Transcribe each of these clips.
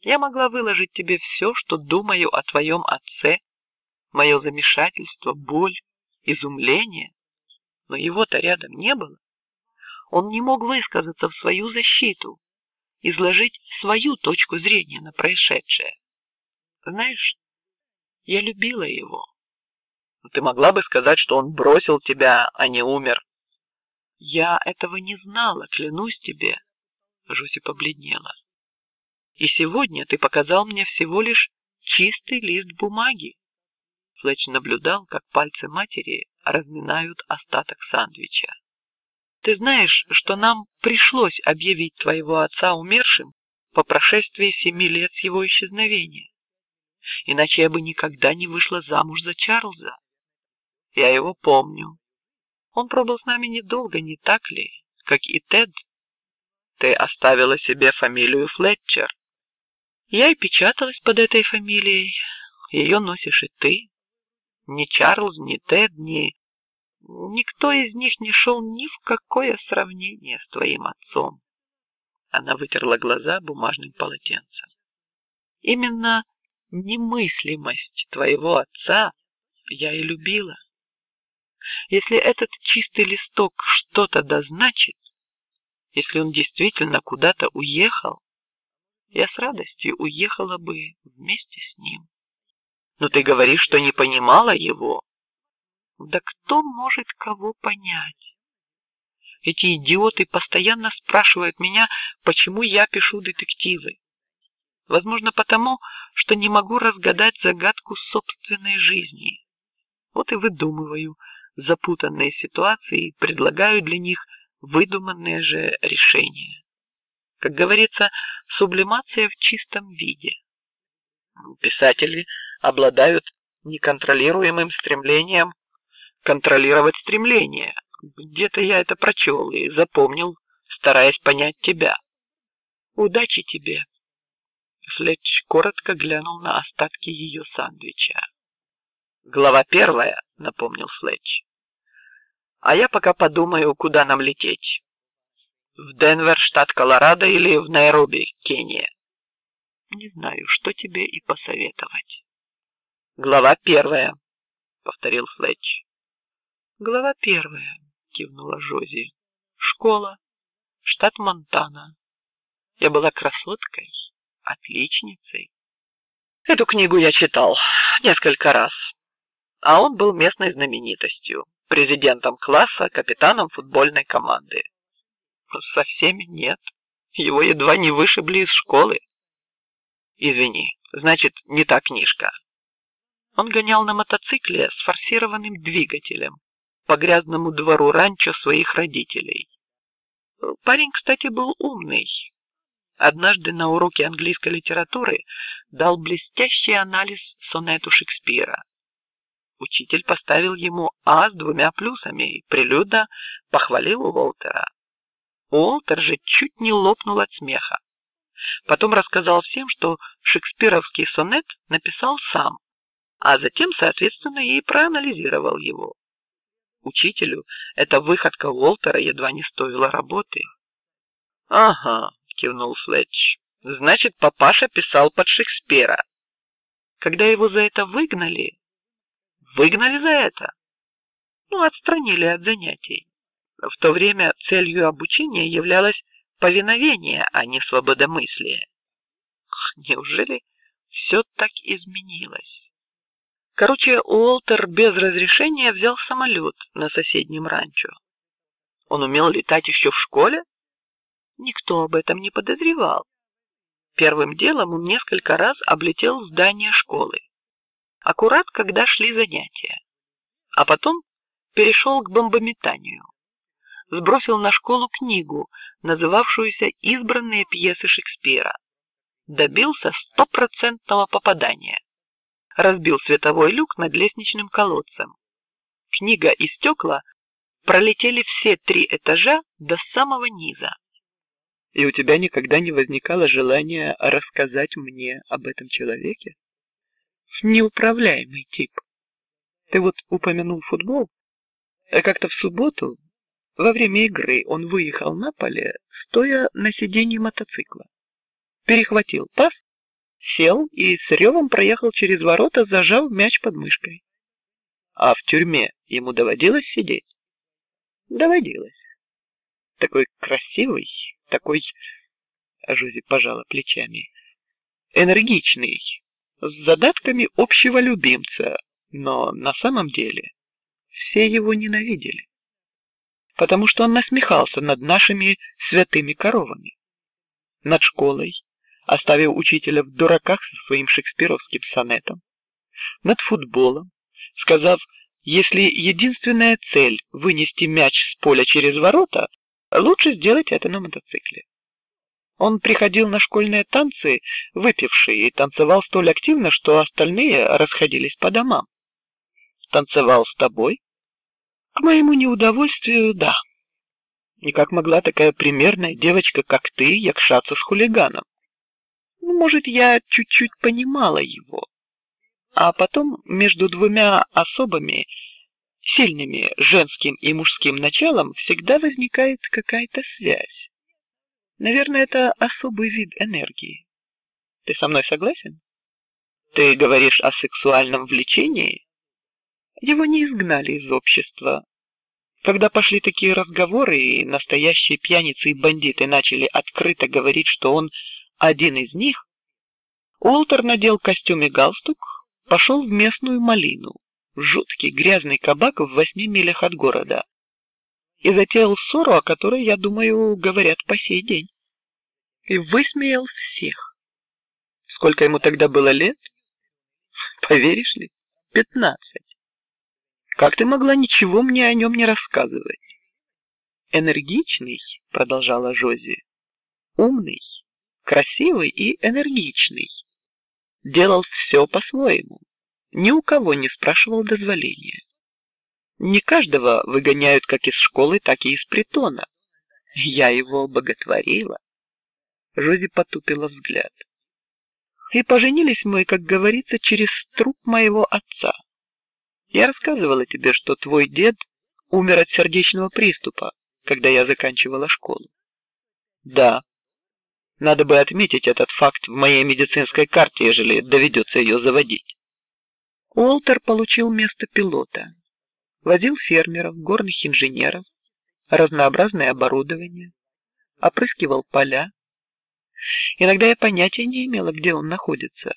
Я могла выложить тебе все, что думаю о твоем отце, мое замешательство, боль, изумление, но его-то рядом не было. Он не мог высказаться в свою защиту, изложить свою точку зрения на происшедшее. Знаешь, я любила его. Ты могла бы сказать, что он бросил тебя, а не умер. Я этого не знала, клянусь тебе. Жуси побледнела. И сегодня ты показал мне всего лишь чистый лист бумаги. Флетч наблюдал, как пальцы матери разминают остаток сандвича. Ты знаешь, что нам пришлось объявить твоего отца умершим по прошествии семи лет с его исчезновения, иначе я бы никогда не вышла замуж за Чарльза. Я его помню. Он пробыл с нами недолго, не так ли, как и Тед? Ты оставила себе фамилию Флетчер. Я и печаталась под этой фамилией. Ее носишь и ты. Ни Чарльз, ни Тед, ни никто из них не шел ни в какое сравнение с твоим отцом. Она вытерла глаза бумажным полотенцем. Именно немыслимость твоего отца я и любила. Если этот чистый листок что-то дозначит, если он действительно куда-то уехал, я с радостью уехала бы вместе с ним. Но ты говоришь, что не понимала его. Да кто может кого понять? Эти идиоты постоянно спрашивают меня, почему я пишу детективы. Возможно, потому, что не могу разгадать загадку собственной жизни. Вот и выдумываю запутанные ситуации и предлагаю для них выдуманные же решения. Как говорится, сублимация в чистом виде. Писатели обладают неконтролируемым стремлением контролировать стремление. Где-то я это прочел и запомнил, стараясь понять тебя. Удачи тебе. Флетч коротко глянул на остатки ее сандвича. Глава первая, напомнил Флетч. А я пока подумаю, куда нам лететь. В Денвер, штат Колорадо или в Найроби, Кения. Не знаю, что тебе и посоветовать. Глава первая, повторил Флетч. Глава первая, кивнула Жози. Школа, штат Монтана. Я была красоткой, отличницей. Эту книгу я читал несколько раз, а он был местной знаменитостью президентом класса, капитаном футбольной команды. Со всеми нет. Его едва не вышибли из школы. Извини, значит, не та книжка. Он гонял на мотоцикле с форсированным двигателем по грязному двору ранчо своих родителей. Парень, кстати, был умный. Однажды на уроке английской литературы дал блестящий анализ сонету Шекспира Учитель поставил ему А с двумя плюсами и прилюдно похвалил Уолтера. Уолтер же чуть не лопнул от смеха. Потом рассказал всем, что шекспировский сонет написал сам, а затем, соответственно, и проанализировал его. Учителю эта выходка Уолтера едва не стоила работы. Ага, кивнул Флетч. Значит, папаша писал под Шекспира. Когда его за это выгнали, Выгнали за это? Ну, отстранили от занятий. В то время целью обучения являлось повиновение, а не свободомыслие. Неужели все так изменилось? Короче, Уолтер без разрешения взял самолет на соседнем ранчо. Он умел летать еще в школе? Никто об этом не подозревал. Первым делом он несколько раз облетел здание школы аккурат, когда шли занятия, а потом перешел к бомбометанию. Сбросил на школу книгу, называвшуюся "Избранные пьесы Шекспира". Добился стопроцентного попадания. Разбил световой люк над лестничным колодцем. Книга и стекла пролетели все три этажа до самого низа. И у тебя никогда не возникало желания рассказать мне об этом человеке? неуправляемый тип. Ты вот упомянул футбол. А как-то в субботу во время игры он выехал на поле, стоя на сиденье мотоцикла, перехватил пас сел и с ревом проехал через ворота, зажав мяч под мышкой. А в тюрьме ему доводилось сидеть? Доводилось. Такой красивый, такой... Жози пожала плечами. Энергичный, с задатками общего любимца, но на самом деле все его ненавидели, потому что он насмехался над нашими святыми коровами, над школой, оставив учителя в дураках со своим шекспировским сонетом, над футболом, сказав, если единственная цель вынести мяч с поля через ворота, лучше сделать это на мотоцикле. Он приходил на школьные танцы, выпивший, и танцевал столь активно, что остальные расходились по домам. Танцевал с тобой? К моему неудовольствию, да. И как могла такая примерная девочка, как ты, якшаться с хулиганом? Ну, может, я чуть-чуть понимала его, а потом между двумя особами, сильными женским и мужским началом, всегда возникает какая-то связь. Наверное, это особый вид энергии. Ты со мной согласен? Ты говоришь о сексуальном влечении? Его не изгнали из общества. Когда пошли такие разговоры, и настоящие пьяницы и бандиты начали открыто говорить, что он один из них, Уолтер надел костюм и галстук, пошел в местную малину, жуткий грязный кабак в восьми милях от города, и затеял ссору, о которой, я думаю, говорят по сей день. И высмеял всех. Сколько ему тогда было лет? Поверишь ли? Пятнадцать. Как ты могла ничего мне о нем не рассказывать? Энергичный, продолжала Жози, умный, красивый и энергичный. Делал все по-своему, ни у кого не спрашивал дозволения. Не каждого выгоняют как из школы, так и из притона. Я его боготворила. Жози потупила взгляд. И поженились мы, как говорится, через труп моего отца. Я рассказывала тебе, что твой дед умер от сердечного приступа, когда я заканчивала школу. Да. Надо бы отметить этот факт в моей медицинской карте, ежели доведется ее заводить. Уолтер получил место пилота возил фермеров, горных инженеров, разнообразное оборудование, опрыскивал поля. Иногда я понятия не имела, где он находится.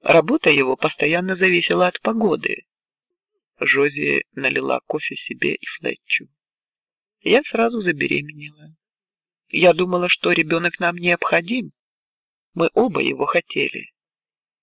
Работа его постоянно зависела от погоды. Жози налила кофе себе и Флетчу. Я сразу забеременела. Я думала, что ребенок нам необходим. Мы оба его хотели.